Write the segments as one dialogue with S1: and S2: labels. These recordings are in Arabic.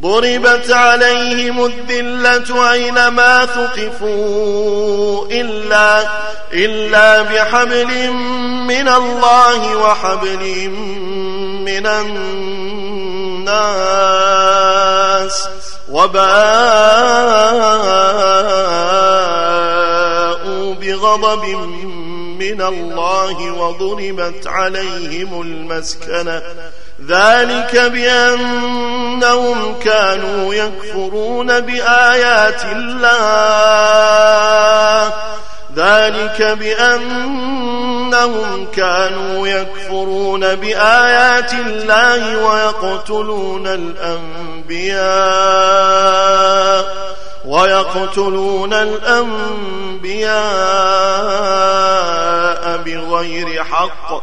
S1: ضربت عليهم الذلة أينما ثقفوا إلا, إلا بحبل من الله وحبل من الناس وباءوا بغضب من الله وضربت عليهم المسكنة ذلك بأنهم كانوا يكفرون بآيات الله. ذلك بأنهم كانوا يكفرون بآيات الله ويقتلون الأنبياء. ويقتلون الأنبياء بغير حق.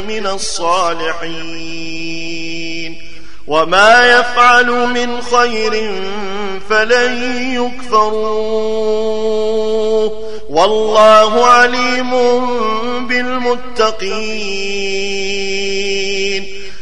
S1: من الصالحين. وما يفعلوا من خير فلن يكفروه. والله عليم بالمتقين.